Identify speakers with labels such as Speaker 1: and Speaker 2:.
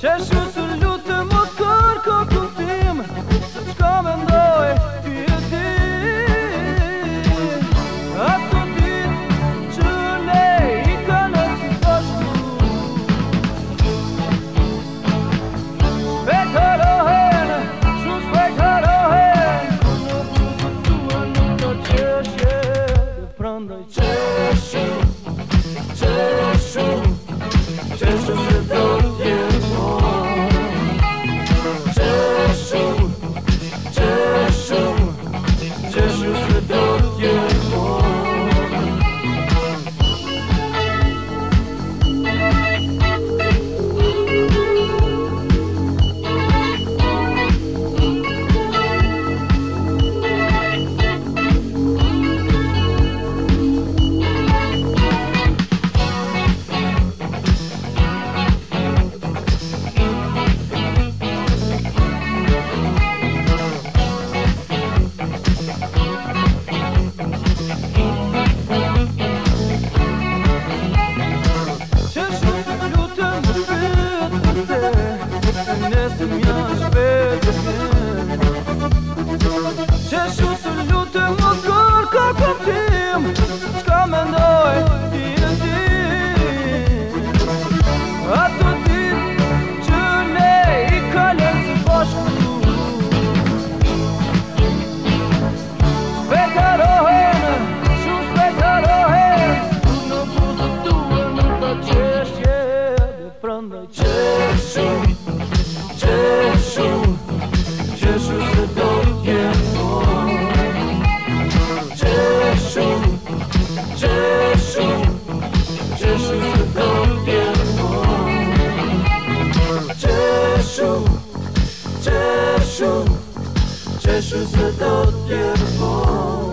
Speaker 1: Just. Qeshu, qeshu Qeshu se do t'jepo